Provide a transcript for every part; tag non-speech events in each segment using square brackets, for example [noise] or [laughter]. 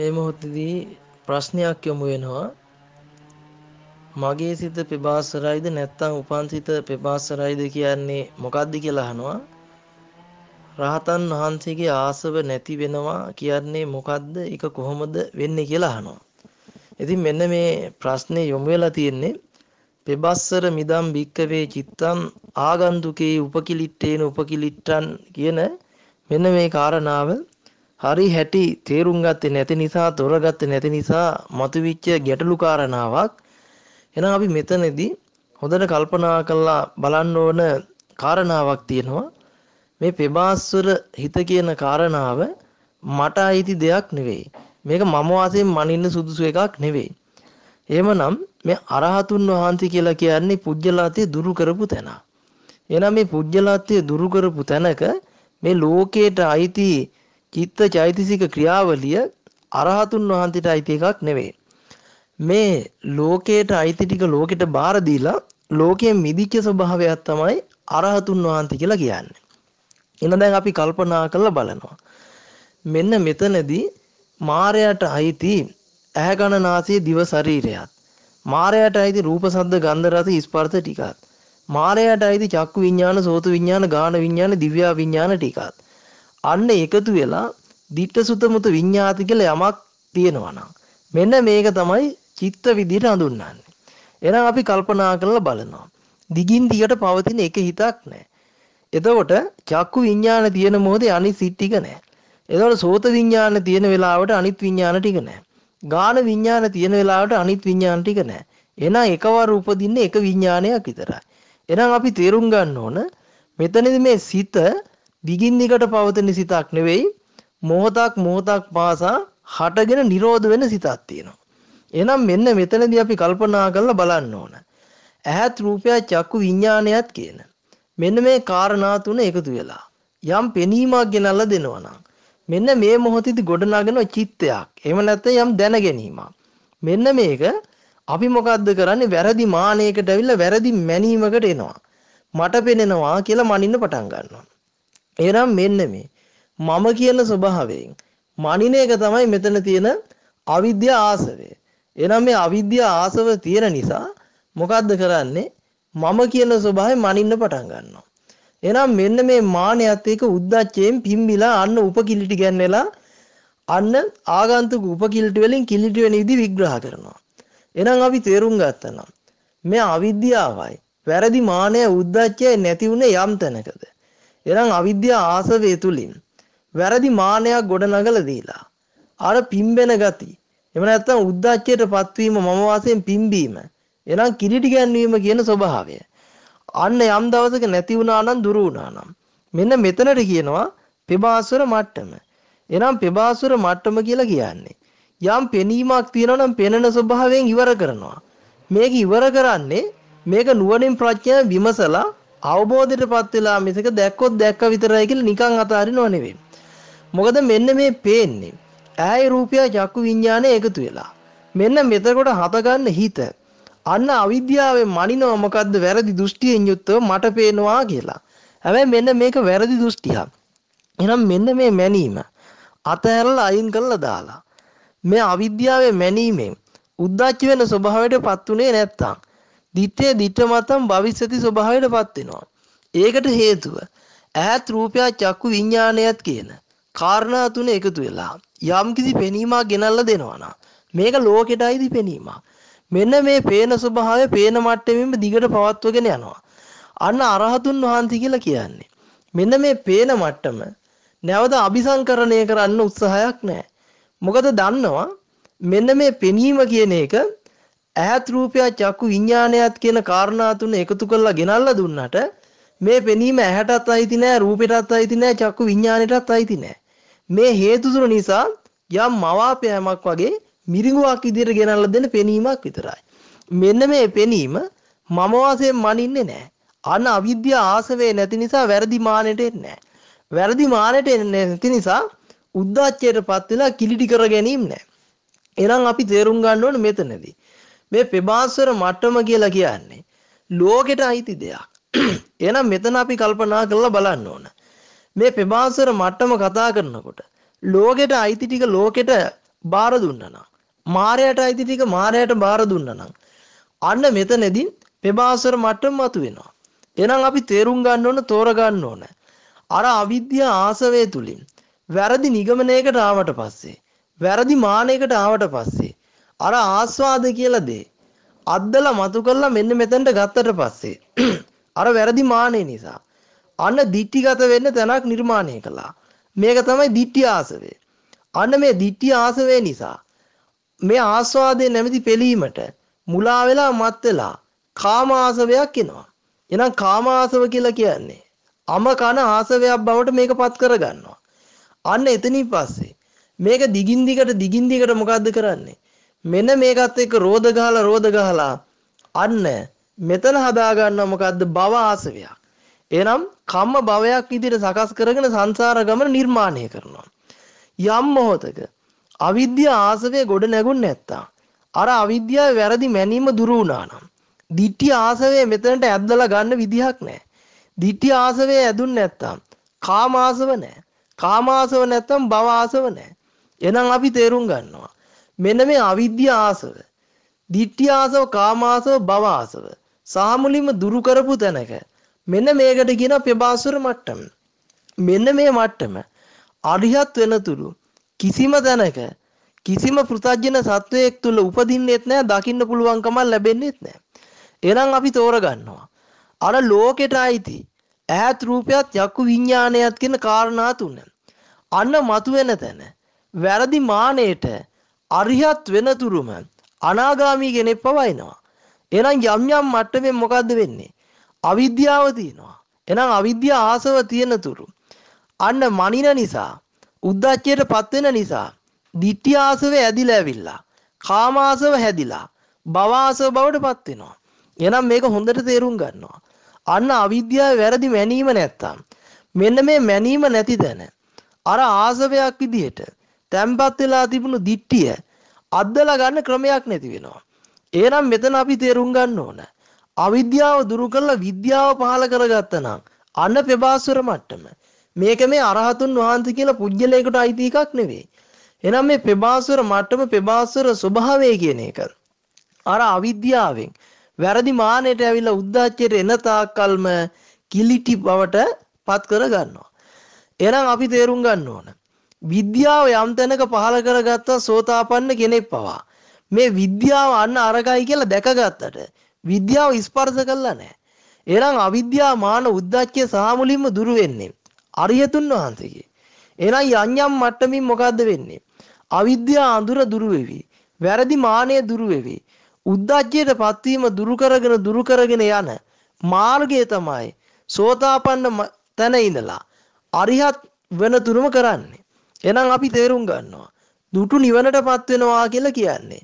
මේ මොහොතදී ප්‍රශ්නයක් යොමු වෙනවා. මගේ සිත පෙබාසරයිද නැත්නම් උපන් සිත පෙබාසරයිද කියන්නේ මොකක්ද කියලා අහනවා. රහතන් වහන්සේගේ ආසව නැති වෙනවා කියන්නේ මොකද්ද? ඒක කොහොමද වෙන්නේ කියලා අහනවා. ඉතින් මෙන්න මේ ප්‍රශ්නේ යොමු වෙලා තියෙන්නේ පෙබස්සර මිදම් භික්කවේ චිත්තම් ආගන්තුකේ උපකිලිට්ටේන උපකිලිට්ටන් කියන මෙන්න මේ කාරණාව හරි හැටි තේරුම් ගත්තේ නැති නිසා තොරගත්තේ නැති නිසා මතුවිච්ච ගැටලු කාරණාවක්. එහෙනම් අපි මෙතනදී හොඳට කල්පනා කරලා බලන්න ඕන කාරණාවක් තියෙනවා. මේ පෙබාස්වර හිත කියන කාරණාව මට අයිති දෙයක් නෙවෙයි. මේක මම වාසයෙන් මනින්න සුදුසු එකක් නෙවෙයි. එහෙමනම් මේ අරහතුන් වහන්සේ කියලා කියන්නේ පුජ්‍යලාතේ දුරු කරපු තැන. එහෙනම් මේ පුජ්‍යලාතේ දුරු කරපු තැනක මේ ලෝකයට අයිති චිත්ත චෛතසික ක්‍රියාවලිය අරහතුන් වහන්සේට අයිති එකක් නෙවෙයි. මේ ලෝකයට අයිති ටික ලෝකෙට බාර දීලා ලෝකයෙන් මිදිච්ච ස්වභාවයක් තමයි අරහතුන් වහන්සේ කියලා කියන්නේ. එන දැන් අපි කල්පනා කරලා බලනවා. මෙන්න මෙතනදී මායයට අයිති ඇහැ කන නාසය දිව ශරීරයත් මායයට අයිති රූප සද්ද ගන්ධ රස ස්පර්ශ ටිකත් මායයට අයිති චක්කු විඥාන සෝත විඥාන ගාන විඥාන දිව්‍ය විඥාන ටිකත් අන්න එකතු වෙලා ditta sutta muta විඤ්ඤාති කියලා යමක් තියෙනවා නම් මෙන්න මේක තමයි චිත්ත විදියට හඳුන්වන්නේ. එහෙනම් අපි කල්පනා කරලා බලනවා. දිගින් දිගට පවතින එක හිතක් නැහැ එතකොට චක්කු විඥාන තියෙන මොහොතේ අනිත් සිත් ටික නැහැ එතකොට සෝත විඥාන තියෙන වෙලාවට අනිත් විඥාන ටික නැහැ ගාන විඥාන තියෙන වෙලාවට අනිත් විඥාන ටික නැහැ. එහෙනම් එකවර උපදින්නේ එක විඥානයක් විතරයි. එහෙනම් අපි තේරුම් ගන්න ඕන මෙතනදී මේ සිත දිගින් දිගට පවතින සිතක් නෙවෙයි මොහොතක් මොහොතක් පාසා හටගෙන නිරෝධ වෙන සිතක් තියෙනවා. එහෙනම් මෙන්න මෙතනදී අපි කල්පනා කරලා බලන්න ඕන. ඇහත් රූපය චක්කු විඥානයත් කියන. මෙන්න මේ කාරණා තුන එකතු වෙලා යම් පෙනීමක් ගෙනල්ලා දෙනවා නම් මෙන්න මේ මොහොතේදී ගොඩනගෙන චිත්තයක්. එහෙම නැත්නම් යම් දැන ගැනීමක්. මෙන්න මේක අපි මොකද්ද කරන්නේ වැරදි මානයකට ඇවිල්ලා වැරදි මැනීමකට එනවා. මට පෙනෙනවා කියලා මනින්න පටන් ගන්නවා. එහෙනම් මෙන්න මේ මම කියන ස්වභාවයෙන් මනින එක තමයි මෙතන තියෙන අවිද්‍යා ආසවය. එහෙනම් මේ අවිද්‍යා ආසව තියෙන නිසා මොකද්ද කරන්නේ? මම කියන ස්වභාවයෙන් මනින්න පටන් ගන්නවා. එහෙනම් මෙන්න මේ මානයත් එක්ක උද්දච්චයෙන් පිම්බිලා අන්න උපකිලිටි ගැන්වෙලා අන්න ආගන්තුක උපකිලිටි වලින් කිලිටි වෙන විදි විග්‍රහ කරනවා. එහෙනම් අපි තේරුම් ගත්තා මේ අවිද්‍යාවයි වැරදි මානය උද්දච්චය නැති වුණේ යම් තැනකද. එහෙනම් අවිද්‍යා ආසවය තුලින් වැරදි මානයක් ගොඩනගලා දීලා අර පිම්බෙන ගති එහෙම නැත්නම් උද්දච්චයට පත්වීම මම වාසයෙන් පිම්බීම එහෙනම් කිලිටි ගැන්වීම කියන ස්වභාවය අන්න යම් දවසක නැති වුණා නම් දුරු වුණා නම් මෙන්න මෙතනට කියනවා පෙබාසුර මට්ටම. එනම් පෙබාසුර මට්ටම කියලා කියන්නේ යම් පෙනීමක් තියෙනවා නම් පෙනෙන ස්වභාවයෙන් ඉවර කරනවා. මේක ඉවර කරන්නේ මේක නුවණින් ප්‍රඥා විමසලා අවබෝධයටපත් වෙලා මිසක දැක්කොත් දැක්ක විතරයි කියලා නිකන් අතාරිනව නෙවෙයි. මොකද මෙන්න මේ පේන්නේ ඈයි රූපය චක්කු විඤ්ඤාණය එකතු වෙලා. මෙන්න මෙතකොට හතගන්න හිත අන්න අවිද්‍යාවෙන් මනිනව මොකද්ද වැරදි දෘෂ්ටියෙන් යුක්තව මට පේනවා කියලා. හැබැයි මෙන්න මේක වැරදි දෘෂ්ටියක්. එහෙනම් මෙන්න මේ මැනීම අතහැරලා අයින් කරලා දාලා මේ අවිද්‍යාවේ මැනීමෙන් උද්දච්ච වෙන ස්වභාවයටපත් උනේ නැත්තම් දිත්තේ දිත්ත මතම් භවිෂ්‍යති ස්වභාවයටපත් වෙනවා. ඒකට හේතුව ඈත් රූපය චක්කු විඥානයත් කියන කාරණා තුන එකතු වෙලා යම්කිසි පෙනීමක් ගෙනල්ලා දෙනවා මේක ලෝකෙටයිදි පෙනීමක්. මෙන්න මේ පේන ස්වභාවය පේන මට්ටමින්ම දිගට පවත්වගෙන යනවා. අන්න අරහතුන් වහන්සේ කියලා කියන්නේ. මෙන්න මේ පේන මට්ටම නැවත අபிසංකරණය කරන්න උත්සාහයක් නැහැ. මොකද දන්නවා මෙන්න මේ පෙනීම කියන එක ඈත් රූපය චක්කු විඥානයත් කියන කාරණා තුන එකතු කරලා ගෙනල්ලා දුන්නට මේ පෙනීම ඇහැටත් අයිති නෑ රූපෙටත් අයිති නෑ චක්කු විඥානෙටත් අයිති නෑ මේ හේතු තුන නිසා යම් මවාපෑමක් වගේ මිරිඟුවක් විදියට ගෙනල්ලා දෙන පෙනීමක් විතරයි. මෙන්න මේ පෙනීම මම වාසයෙන් මනින්නේ නැහැ. අන අවිද්‍යාව ආසවේ නැති නිසා වැරදි මානෙට එන්නේ නැහැ. වැරදි මානෙට එන්නේ නැති නිසා උද්දච්චයටපත් වෙලා කිලිටි කර ගැනීම නැහැ. එහෙනම් අපි තේරුම් ගන්න ඕනේ මෙතනදී. මේ පෙබාස්වර මට්ටම කියලා කියන්නේ ලෝකෙට අයිති දෙයක්. [clears throat] එහෙනම් මෙතන අපි කල්පනා කරලා බලන්න ඕන. මේ පෙබාස්වර මට්ටම කතා කරනකොට ලෝකෙට අයිති ටික ලෝකෙට බාර දුන්නා නම් මාරයට අයිති ටික මාරයට බාර දුන්නා නම් අන්න මෙතනදී පෙබාසර මට්ටම මතුවෙනවා. එහෙනම් අපි තේරුම් ගන්න ඕන තෝරගන්න ඕන. අර අවිද්‍යා ආසවය තුලින් වැරදි නිගමනයකට ආවට පස්සේ වැරදි මානයකට ආවට පස්සේ අර ආස්වාද කියලා දේ අද්දලා මතු කරලා මෙන්න මෙතනට ගත්තට පස්සේ [clears throat] අර වැරදි මානෙ නිසා අන්න දික්ටිගත වෙන්න තැනක් නිර්මාණය කළා. මේක තමයි දිට්ටි ආසවේ. අන්න මේ දිට්ටි ආසවේ නිසා මේ ආස්වාදයේ නැමැති පෙලීමට මුලා වෙලා මත් වෙලා කාම ආසවයක් එනවා. එහෙනම් කාම ආසව කියලා කියන්නේ අම කන ආසවයක් බවට මේක පත් කරගන්නවා. අන්න එතනින් පස්සේ මේක දිගින් දිගට දිගින් දිගට මොකද්ද කරන්නේ? මෙන්න මේකත් එක්ක රෝද ගහලා රෝද ගහලා අන්න මෙතන හදා ගන්නවා මොකද්ද භව ආසවයක්. එහෙනම් කම්ම භවයක් විදිහට සකස් කරගෙන සංසාර ගමන නිර්මාණය කරනවා. යම් මොහොතක අවිද්‍යා ආසවය ගොඩ නැගුණ නැත්තම් අර අවිද්‍යාවේ වැරදි මැනීම දුරු වුණා නම් ditthi ආසවය මෙතනට ඇද්දලා ගන්න විදිහක් නැහැ. ditthi ආසවය ඇදුන් නැත්තම් කාම ආසව නැහැ. කාම ආසව නැත්තම් භව ආසව නැහැ. එහෙනම් අපි තේරුම් ගන්නවා. මෙන්න මේ අවිද්‍යා ආසව, ditthi ආසව, කාම ආසව, භව ආසව සාමුලින්ම දුරු කරපු තැනක මෙන්න මේකට කියන ප්‍රභාසුර මට්ටම. මෙන්න මේ මට්ටම අරිහත් වෙනතුරු කිසිම තැනක කිසිම පෘථජන සත්වයක් තුල උපදින්නෙත් නැහැ දකින්න පුළුවන්කමක් ලැබෙන්නෙත් නැහැ. එහෙනම් අපි තෝරගන්නවා. අර ලෝකෙට අයිති ඈත් රූපයත් යක්කු විඥානයත් කියන කාරණා තුන. අන්න මතුවෙන තැන වැරදි මානෙට අරිහත් වෙනතුරුම අනාගාමී කෙනෙක් පවයිනවා. එහෙනම් යම් යම් මට්ටමින් මොකද්ද වෙන්නේ? අවිද්‍යාව තියෙනවා. එහෙනම් අවිද්‍යාව ආසව තියෙන තුරු අන්න මනින නිසා උද්දච්චයට පත් වෙන නිසා ditthi ආසව ඇදිලා ඇවිල්ලා කාම ආසව හැදිලා භව ආසව බවට පත් වෙනවා. එහෙනම් මේක හොඳට තේරුම් ගන්නවා. අන්න අවිද්‍යාව වැරදි මැනීම නැත්තම් මෙන්න මේ මැනීම නැති තැන අර ආසවයක් විදිහට තැම්පත් වෙලා තිබුණු දිට්ටිය අද්දලා ගන්න ක්‍රමයක් නැති වෙනවා. එහෙනම් මෙතන අපි තේරුම් ගන්න ඕන. අවිද්‍යාව දුරු කරලා විද්‍යාව පහල කරගත්තා නම් අන්න ප්‍රභාස්වර මට්ටම. මේක මේ අරහතුන් වහන්සේ කියලා පුජ්‍යලයකට අයිති එකක් නෙවෙයි. එහෙනම් මේ ප්‍රභාස්වර මට්ටම ප්‍රභාස්වර ස්වභාවය කියන එක අර අවිද්‍යාවෙන් වැරදි මානෙට ඇවිල්ලා උද්දාච්චයට එන තාක්කල්ම කිලිටි බවට පත් කර ගන්නවා. එහෙනම් අපි තේරුම් ගන්න ඕන. විද්‍යාව යම් තැනක පහල කරගත්තා සෝතාපන්න කෙනෙක් පවා මේ විද්‍යාව අන්න අරගයි කියලා දැකගත්තට විද්‍යාව ස්පර්ශ කළා නැහැ. එහෙනම් අවිද්‍යාව මාන උද්දච්චය සාමුලින්ම දුරු වෙන්නේ අරියතුන් වහන්සේගේ. එහෙනම් යම් යම් මට්ටමින් මොකද්ද වෙන්නේ? අවිද්‍යාව අඳුර දුරු වෙවි. වැරදි මානය දුරු වෙවි. උද්දච්චයට පත්වීම දුරු කරගෙන දුරු කරගෙන යන මාර්ගය තමයි සෝතාපන්න තැන ඉඳලා අරිහත් වෙන තුරුම කරන්නේ. එහෙනම් අපි තේරුම් ගන්නවා. දුටු නිවනටපත් වෙනවා කියලා කියන්නේ.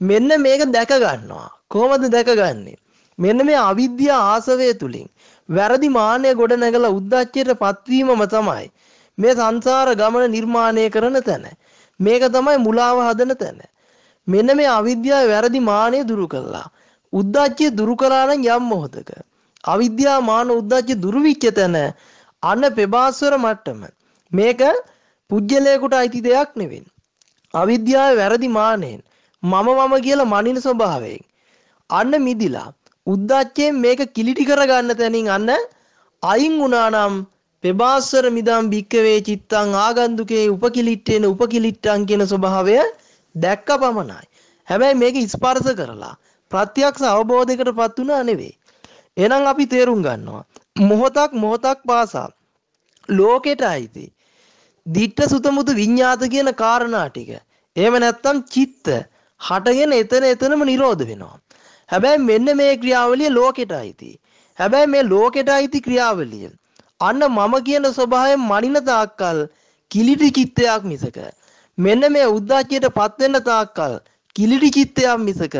මෙන්න මේක දැක ගන්නවා. කොහොමද දැකගන්නේ? මෙන්න මේ අවිද්‍යා ආසවය තුලින් වැරදි මාන්නය ගොඩ නැගලා උද්දච්චයට පත්වීමම තමයි මේ සංසාර ගමන නිර්මාණය කරන තැන. මේක තමයි මුලාව හදන තැන. මෙන්න මේ අවිද්‍යාව වැරදි මාන්නය දුරු කළා. උද්දච්චය දුරු කළා නම් යම් මොහොතක අවිද්‍යා මාන උද්දච්ච දුරු වෙච්ච තැන අන්න ප්‍රභාස්වර මට්ටම. මේක පුජ්‍යලයකට අයිති දෙයක් නෙවෙයි. අවිද්‍යාවේ වැරදි මානෙන් මම මම කියලා මනින ස්වභාවයෙන් අන්න මිදිලා උද්දච්චයෙන් මේක කිලිටි කරගන්න තැනින් අන්න අයින් වුණා නම් පෙබාස්වර මිදම් භික්කවේ චිත්තං ආගන්දුකේ උපකිලිට්ටේන උපකිලිට්ටං කියන ස්වභාවය දැක්ක පමණයි. හැබැයි මේක ස්පර්ශ කරලා ප්‍රත්‍යක්ෂ අවබෝධයකටපත් වුණා නෙවෙයි. එහෙනම් අපි තේරුම් ගන්නවා මොහොතක් මොහොතක් පාසා ලෝකෙට අයිති දිට්ඨ සුතමුතු විඤ්ඤාත කියන කාරණා ටික. එහෙම නැත්නම් චිත්ත හටගෙන එතන එතනම නිරෝධ වෙනවා. හැබැයි මෙන්න මේ ක්‍රියාවලිය ලෝකෙට අයිති. හැබැයි මේ ලෝකෙට අයිති ක්‍රියාවලිය අන්න මම කියන ස්වභාවයෙන් මනින තාක්කල් කිලිටි චිත්තයක් මිසක මෙන්න මේ උද්දාච්චයට පත් වෙන්න තාක්කල් කිලිටි චිත්තයක් මිසක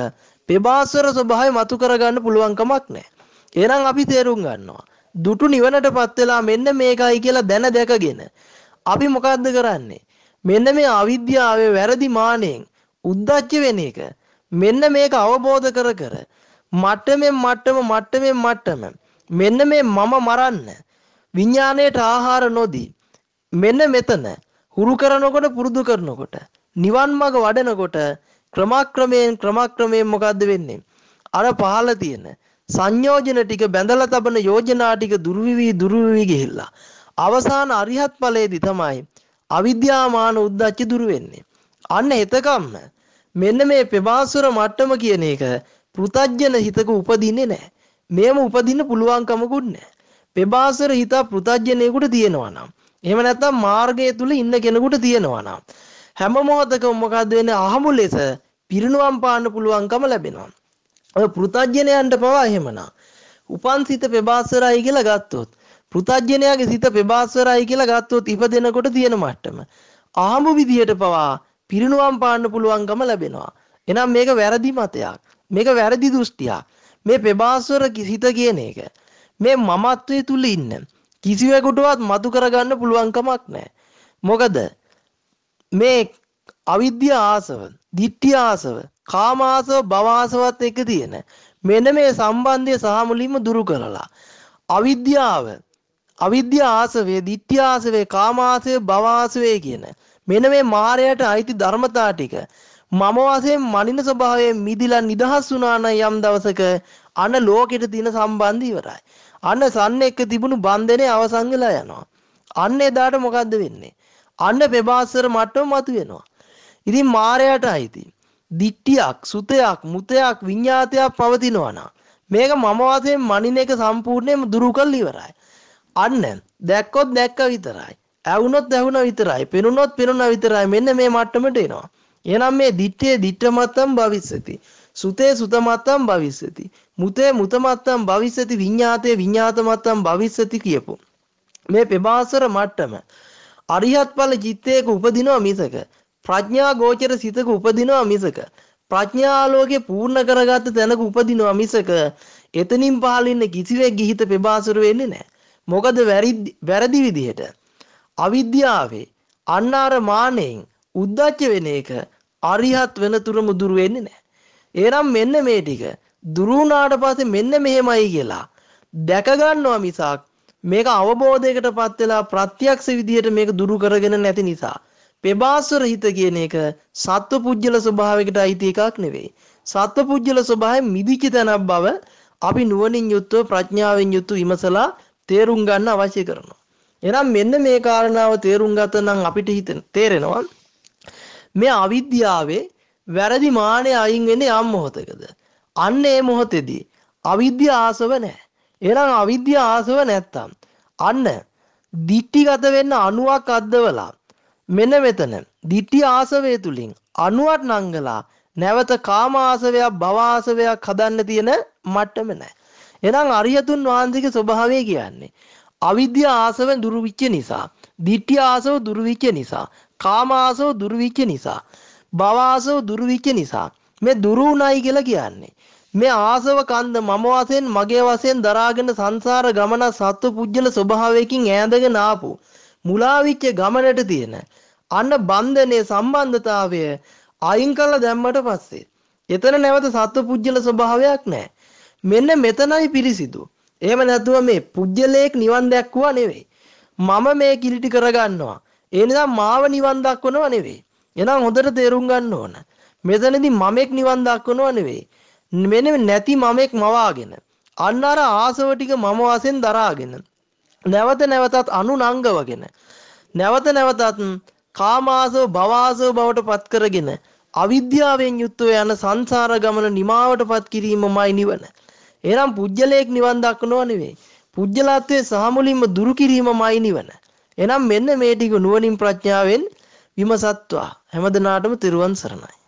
පෙබාස්වර ස්වභාවය මතු කරගන්න පුළුවන් කමක් නැහැ. එහෙනම් අපි තේරුම් ගන්නවා. දුටු නිවනටපත් වෙලා මෙන්න මේකයි කියලා දැන දැකගෙන අපි මොකද්ද කරන්නේ? මෙන්න මේ අවිද්‍යාවේ වැරදි මානෙන් උද්දච්ච වෙන එක මෙන්න මේක අවබෝධ කර කර මට්ටමෙන් මට්ටම මට්ටමෙන් මට්ටම මෙන්න මේ මම මරන්න විඥාණයට ආහාර නොදී මෙන්න මෙතන හුරු කරනකොට පුරුදු කරනකොට නිවන් මඟ වඩනකොට ක්‍රමක්‍රමයෙන් ක්‍රමක්‍රමයෙන් මොකද්ද වෙන්නේ? අර පහළ තියෙන සංයෝජන ටික බැඳලා තබන යෝජනා ටික දුර්විවි දුර්විවි ගිහිල්ලා අවසාන අරිහත් ඵලයේදී තමයි අවිද්‍යාමාන උද්දච්ච දුරු වෙන්නේ. අන්න එතකම්ම මෙන්න මේ පෙබාසුර මට්ටම කියන එක පෘතජ්ජන හිතක උපදින්නේ නැහැ. මේම උපදින්න පුළුවන්කමකුත් නැහැ. පෙබාසුර හිත පෘතජ්ජනේකට තියෙනවා නම් එහෙම නැත්නම් මාර්ගය තුල ඉන්න කෙනෙකුට තියෙනවා නම් හැම මොහොතකම මොකද්ද වෙන්නේ අහමු ලෙස පිරිනුවම් පාන්න පුළුවන්කම ලැබෙනවා. ඔය පෘතජ්ජනයන්ට පවා එහෙමනම් උපන් සිත පෙබාසරයි කියලා ගත්තොත් පෘතජ්ජනයාගේ සිත පෙබාසරයි කියලා ගත්තොත් ඉපදෙනකොට තියෙන මට්ටම ආහමු විදියට පවා පිරිනුවම් පාන්න පුළුවන්කම ලැබෙනවා. එහෙනම් මේක වැරදි මතයක්. මේක වැරදි දෘෂ්ටියක්. මේ පෙබාසර සිත කියන එක මේ මමත්වයේ තුල ඉන්න කිසිවෙකුටවත් මතු කරගන්න පුළුවන් කමක් නැහැ. මොකද මේ අවිද්‍යා ආසව, ditthි ආසව, කාම ආසව, භව ආසවත් එක තියෙන මෙන්න මේ සම්බන්ධය සහ මුලින්ම දුරු කරලා අවිද්‍යාව, අවිද්‍යා ආසවේ, ditthි ආසවේ, කාම ආසවේ, භව ආසවේ කියන මෙන්න මේ මායයට අයිති ධර්මතා ටික මම වශයෙන් මනින ස්වභාවයෙන් මිදිලා නිදහස් වුණා නම් යම් දවසක අන ලෝකෙට තියෙන සම්බන්ධය ඉවරයි. අන්න සන්න එක්ක තිබුණු බන්ධනේ අවසන් වෙලා යනවා. අන්න එදාට මොකද්ද වෙන්නේ? අන්න පෙබාසර මට්ටම මතුවෙනවා. ඉතින් මායයට අයිති. දිට්ටියක්, සුතයක්, මුතයක්, විඤ්ඤාතයක් පවතිනවා නම් මේක මම වශයෙන් මනින එක සම්පූර්ණයෙන්ම දුරු කරලා ඉවරයි. අන්න දැක්කොත් දැක්ක විතරයි. ඇවුනොත් ඇවුන විතරයි. පෙනුනොත් පෙනුන විතරයි. මෙන්න මේ මට්ටමට එනවා. එහෙනම් මේ දිත්තේ දිත්තමත්තම් භවිස්සති. සුතේ සුතමත්තම් භවිස්සති. මුතේ මුතමත්තම් භවිස්සති විඤ්ඤාතේ විඤ්ඤාතමත්තම් භවිස්සති කියපො. මේ පෙබාසර මට්ටම අරිහත් ඵල චිත්තයක උපදිනවා මිසක ප්‍රඥා ගෝචර සිතක උපදිනවා මිසක ප්‍රඥා ආලෝකේ පූර්ණ කරගත්ත තැනක උපදිනවා මිසක එතනින් පහළ ඉන්න කිසිවෙක් ගිහිත පෙබාසර වෙන්නේ නැහැ. මොකද වැරදි විදිහට අවිද්‍යාවේ අන්නාර මානෙන් උද්දච්ච වෙන එක අරිහත් වෙනතුරුම දුරු වෙන්නේ නැහැ. එහෙනම් මෙන්න මේ ටික දුරු වුණාට පස්සේ මෙන්න මෙහෙමයි කියලා දැක ගන්නවා මිසක් මේක අවබෝධයකටපත් වෙලා ප්‍රත්‍යක්ෂ විදියට මේක දුරු කරගෙන නැති නිසා පෙබාසුර හිත කියන එක සත්ව පුජ්‍යල ස්වභාවයකට අයිති එකක් නෙවෙයි. සත්ව පුජ්‍යල ස්වභාවයෙන් මිදිච්ච තැනක් බව අපි නුවණින් යුක්තව ප්‍රඥාවෙන් යුක්තව විමසලා තේරුම් ගන්න අවශ්‍ය කරනවා. එහෙනම් මෙන්න මේ කාරණාව තේරුම් ගත නම් අපිට හිතෙන තේරෙනවා මේ අවිද්‍යාවේ වැරදි මානෙ අයින් වෙන්නේ යම් මොහොතකද. අන්න ඒ මොහොතේදී අවිද්‍යා ආසව නැහැ. එහෙනම් අවිද්‍යා ආසව නැත්තම් අන්න දිට්ටිගත වෙන්න අණුවක් අද්දවලා මෙන්න මෙතන දිට්ටි ආසවය තුලින් අණුවක් නංගලා නැවත කාම ආසවයක් භව ආසවයක් හදන්න තියෙන මට්ටම නැහැ. එහෙනම් අරියතුන් වහන්සේගේ ස්වභාවය කියන්නේ අවිද්‍යා ආසව දුරු වෙච්ච නිසා, ditthi ආසව දුරු වෙච්ච නිසා, කාම ආසව දුරු වෙච්ච නිසා, භව ආසව දුරු වෙච්ච නිසා මේ දුරු උනායි කියලා කියන්නේ. මේ ආසව කන්ද මම වශයෙන් මගේ වශයෙන් දරාගෙන සංසාර ගමන සත්ව පුජ්‍යල ස්වභාවයකින් ඈඳගෙන ආපු මුලා වෙච්ච ගමනට තියෙන අන්න බන්ධනයේ සම්බන්ධතාවය අයින් කළ දැම්මට පස්සේ එතන නැවත සත්ව පුජ්‍යල ස්වභාවයක් නැහැ. මෙන්න මෙතනයි පිරිසිදු. එහෙම නැතුව මේ පුජ්‍යලයක් නිවන් දැක්කුවා නෙවෙයි. මම මේ කිලිටි කරගන්නවා. ඒ නිසා මාව නිවන් දක්වනවා නෙවෙයි. එහෙනම් හොඳට තේරුම් ගන්න ඕන. මෙතනදී මමෙක් නිවන් දක්වනවා නෙවෙයි. මෙන්න නැති මමෙක් මවාගෙන අන්න අර ආසව ටික මම වශයෙන් දරාගෙන නැවත නැවතත් අනුනංගවගෙන නැවත නැවතත් කාමාසව භවාසව බවට පත් කරගෙන අවිද්‍යාවෙන් යුක්තව යන සංසාර ගමන නිමාවටපත් කිරීමමයි නිවන. එහෙනම් පුජ්‍යලයක් නිවන් දක්නව නෙවෙයි. පුජ්‍යලත්වයේ සහමුලින්ම දුරු කිරීමමයි නිවන. එහෙනම් මෙන්න මේ ටික නුවණින් ප්‍රඥාවෙන් විමසත්වා හැමදෙනාටම තෙරුවන් සරණයි.